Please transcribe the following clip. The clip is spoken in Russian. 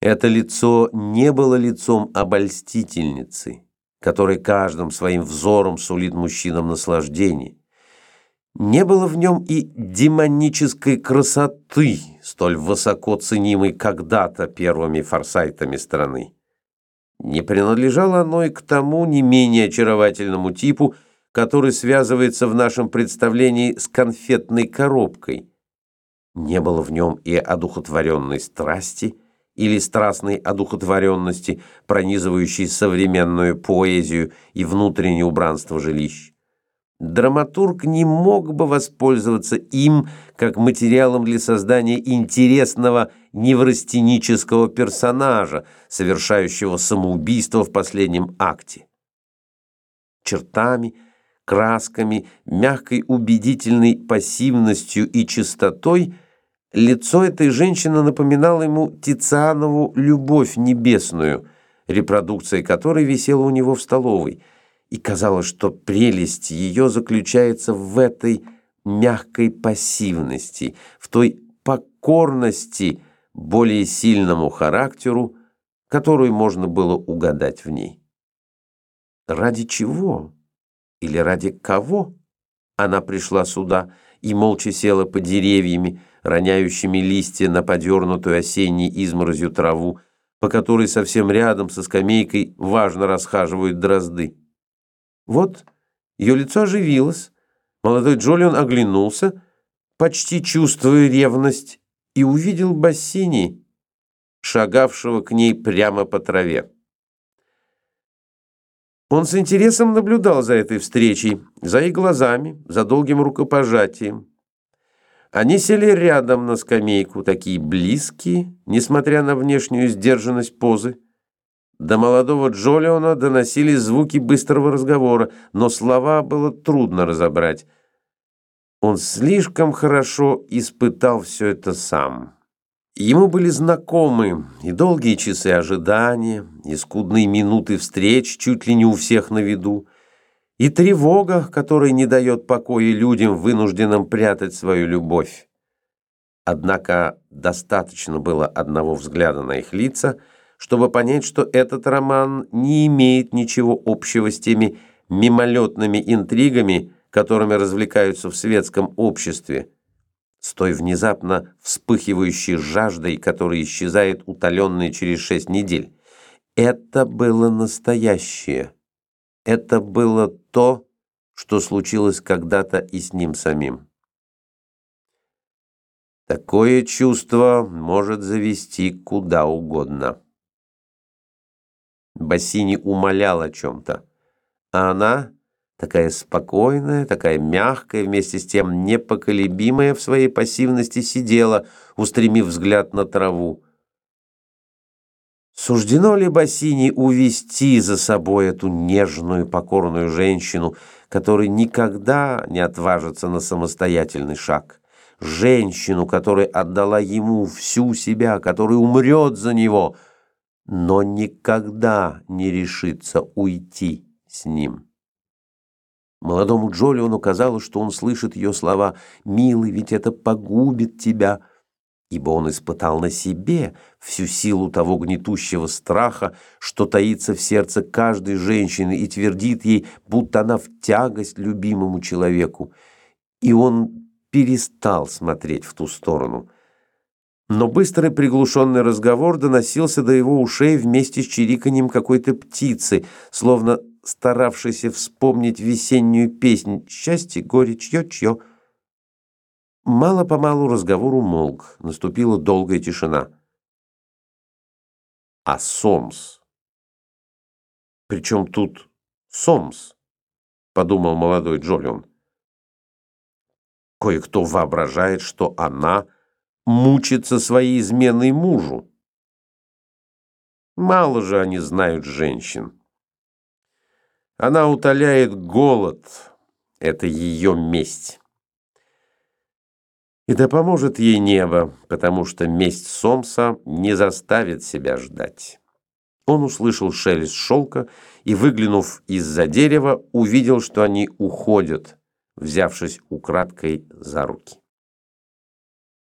Это лицо не было лицом обольстительницы, которой каждым своим взором сулит мужчинам наслаждение. Не было в нем и демонической красоты, столь высоко ценимой когда-то первыми форсайтами страны. Не принадлежало оно и к тому не менее очаровательному типу, который связывается в нашем представлении с конфетной коробкой. Не было в нем и одухотворенной страсти – или страстной одухотворенности, пронизывающей современную поэзию и внутреннее убранство жилищ. Драматург не мог бы воспользоваться им как материалом для создания интересного неврастенического персонажа, совершающего самоубийство в последнем акте. Чертами, красками, мягкой убедительной пассивностью и чистотой – Лицо этой женщины напоминало ему Тицианову «Любовь небесную», репродукция которой висела у него в столовой, и казалось, что прелесть ее заключается в этой мягкой пассивности, в той покорности более сильному характеру, которую можно было угадать в ней. Ради чего или ради кого она пришла сюда и молча села под деревьями, роняющими листья на подернутую осенней изморозью траву, по которой совсем рядом со скамейкой важно расхаживают дрозды. Вот ее лицо оживилось, молодой Джолион оглянулся, почти чувствуя ревность, и увидел Бассини, шагавшего к ней прямо по траве. Он с интересом наблюдал за этой встречей, за их глазами, за долгим рукопожатием. Они сели рядом на скамейку, такие близкие, несмотря на внешнюю сдержанность позы. До молодого Джолиона доносились звуки быстрого разговора, но слова было трудно разобрать. Он слишком хорошо испытал все это сам. Ему были знакомы и долгие часы ожидания, и скудные минуты встреч чуть ли не у всех на виду, и тревога, которая не дает покоя людям, вынужденным прятать свою любовь. Однако достаточно было одного взгляда на их лица, чтобы понять, что этот роман не имеет ничего общего с теми мимолетными интригами, которыми развлекаются в светском обществе, с той внезапно вспыхивающей жаждой, которая исчезает утоленной через шесть недель. Это было настоящее. Это было то, что случилось когда-то и с ним самим. Такое чувство может завести куда угодно. Бассини умолял о чем-то, а она, такая спокойная, такая мягкая, вместе с тем непоколебимая в своей пассивности, сидела, устремив взгляд на траву. Суждено ли Бассини увести за собой эту нежную, покорную женщину, которая никогда не отважится на самостоятельный шаг? Женщину, которая отдала ему всю себя, которая умрет за него, но никогда не решится уйти с ним. Молодому Джолиону казалось, что он слышит ее слова «Милый, ведь это погубит тебя», ибо он испытал на себе всю силу того гнетущего страха, что таится в сердце каждой женщины и твердит ей, будто она в тягость любимому человеку. И он перестал смотреть в ту сторону. Но быстрый приглушенный разговор доносился до его ушей вместе с чириканьем какой-то птицы, словно старавшейся вспомнить весеннюю песнь «Счастье, горе, чье-чье». Мало-помалу разговор умолк, наступила долгая тишина. А Сомс? Причем тут Сомс? Подумал молодой Джолион. Кое-кто воображает, что она мучится своей изменой мужу. Мало же они знают женщин. Она утоляет голод. Это ее месть. И да поможет ей небо, потому что месть Сомса не заставит себя ждать. Он услышал шелест шелка и, выглянув из-за дерева, увидел, что они уходят, взявшись украдкой за руки.